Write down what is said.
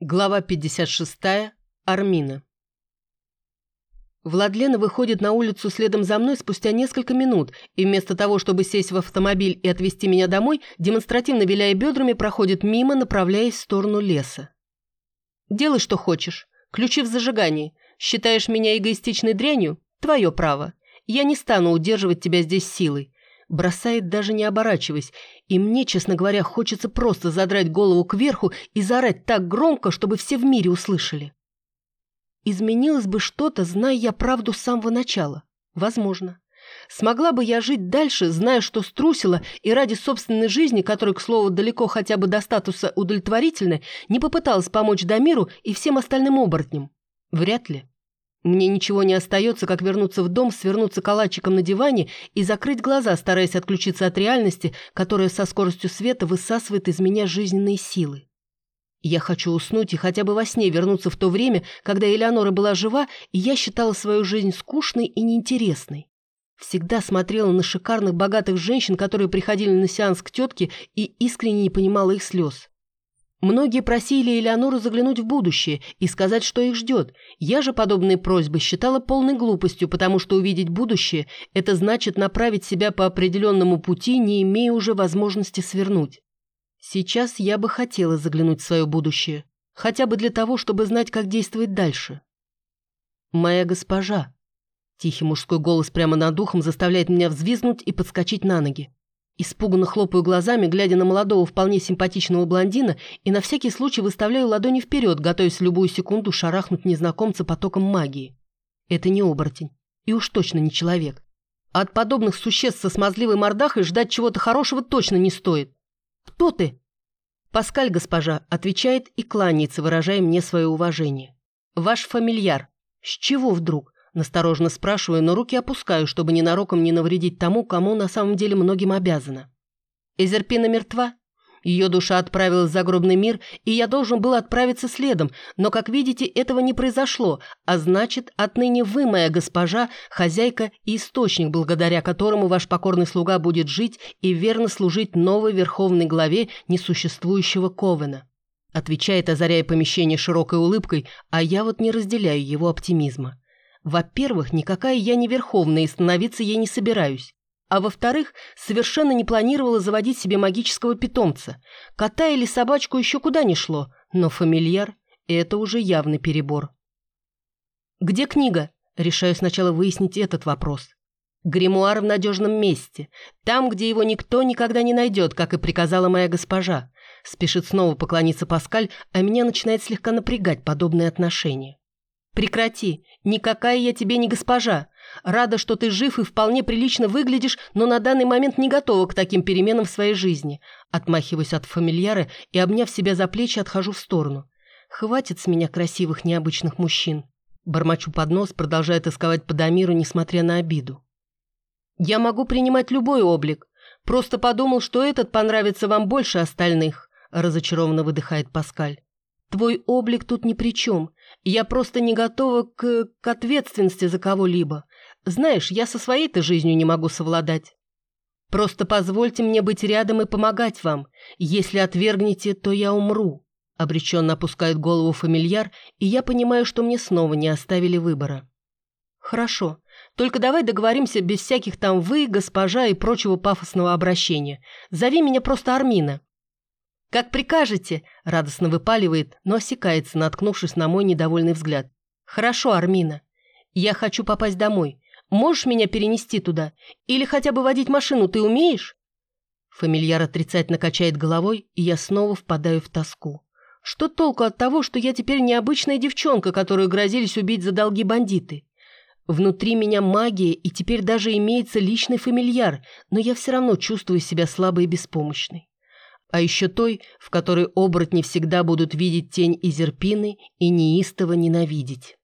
Глава 56. Армина. Владлена выходит на улицу следом за мной спустя несколько минут и вместо того, чтобы сесть в автомобиль и отвезти меня домой, демонстративно виляя бедрами, проходит мимо, направляясь в сторону леса. «Делай, что хочешь. Ключи в зажигании. Считаешь меня эгоистичной дрянью? Твое право. Я не стану удерживать тебя здесь силой. Бросает даже не оборачиваясь, и мне, честно говоря, хочется просто задрать голову кверху и заорать так громко, чтобы все в мире услышали. Изменилось бы что-то, зная я правду с самого начала. Возможно. Смогла бы я жить дальше, зная, что струсила, и ради собственной жизни, которая, к слову, далеко хотя бы до статуса удовлетворительной, не попыталась помочь Дамиру и всем остальным оборотням? Вряд ли. Мне ничего не остается, как вернуться в дом, свернуться калачиком на диване и закрыть глаза, стараясь отключиться от реальности, которая со скоростью света высасывает из меня жизненные силы. Я хочу уснуть и хотя бы во сне вернуться в то время, когда Элеонора была жива, и я считала свою жизнь скучной и неинтересной. Всегда смотрела на шикарных богатых женщин, которые приходили на сеанс к тетке, и искренне не понимала их слез. Многие просили Элеонору заглянуть в будущее и сказать, что их ждет. Я же подобные просьбы считала полной глупостью, потому что увидеть будущее – это значит направить себя по определенному пути, не имея уже возможности свернуть. Сейчас я бы хотела заглянуть в свое будущее, хотя бы для того, чтобы знать, как действовать дальше. «Моя госпожа», – тихий мужской голос прямо над ухом заставляет меня взвизгнуть и подскочить на ноги. Испуганно хлопаю глазами, глядя на молодого, вполне симпатичного блондина, и на всякий случай выставляю ладони вперед, готовясь в любую секунду шарахнуть незнакомца потоком магии. Это не оборотень. И уж точно не человек. От подобных существ со смазливой мордахой ждать чего-то хорошего точно не стоит. «Кто ты?» «Паскаль, госпожа», отвечает и кланяется, выражая мне свое уважение. «Ваш фамильяр. С чего вдруг? Насторожно спрашиваю, но руки опускаю, чтобы ненароком не навредить тому, кому на самом деле многим обязана. Эзерпина мертва. Ее душа отправилась в загробный мир, и я должен был отправиться следом, но, как видите, этого не произошло, а значит, отныне вы, моя госпожа, хозяйка и источник, благодаря которому ваш покорный слуга будет жить и верно служить новой верховной главе несуществующего Ковена. Отвечает, озаряя помещение широкой улыбкой, а я вот не разделяю его оптимизма. Во-первых, никакая я не верховная и становиться ей не собираюсь. А во-вторых, совершенно не планировала заводить себе магического питомца. Кота или собачку еще куда ни шло, но фамильяр – это уже явный перебор. «Где книга?» – решаю сначала выяснить этот вопрос. Гримуар в надежном месте, там, где его никто никогда не найдет, как и приказала моя госпожа. Спешит снова поклониться Паскаль, а меня начинает слегка напрягать подобные отношения. «Прекрати! Никакая я тебе не госпожа! Рада, что ты жив и вполне прилично выглядишь, но на данный момент не готова к таким переменам в своей жизни». Отмахиваюсь от фамильяра и, обняв себя за плечи, отхожу в сторону. «Хватит с меня красивых необычных мужчин». Бормочу под нос, продолжая тосковать по Дамиру, несмотря на обиду. «Я могу принимать любой облик. Просто подумал, что этот понравится вам больше остальных», разочарованно выдыхает Паскаль. «Твой облик тут ни при чем. Я просто не готова к, к ответственности за кого-либо. Знаешь, я со своей-то жизнью не могу совладать. Просто позвольте мне быть рядом и помогать вам. Если отвергнете, то я умру». Обреченно опускает голову фамильяр, и я понимаю, что мне снова не оставили выбора. «Хорошо. Только давай договоримся без всяких там «вы», «госпожа» и прочего пафосного обращения. Зови меня просто Армина. «Как прикажете!» – радостно выпаливает, но осекается, наткнувшись на мой недовольный взгляд. «Хорошо, Армина. Я хочу попасть домой. Можешь меня перенести туда? Или хотя бы водить машину ты умеешь?» Фамильяр отрицательно качает головой, и я снова впадаю в тоску. Что толку от того, что я теперь необычная девчонка, которую грозились убить за долги бандиты? Внутри меня магия, и теперь даже имеется личный фамильяр, но я все равно чувствую себя слабой и беспомощной а еще той, в которой оборотни всегда будут видеть тень Изерпины и неистово ненавидеть.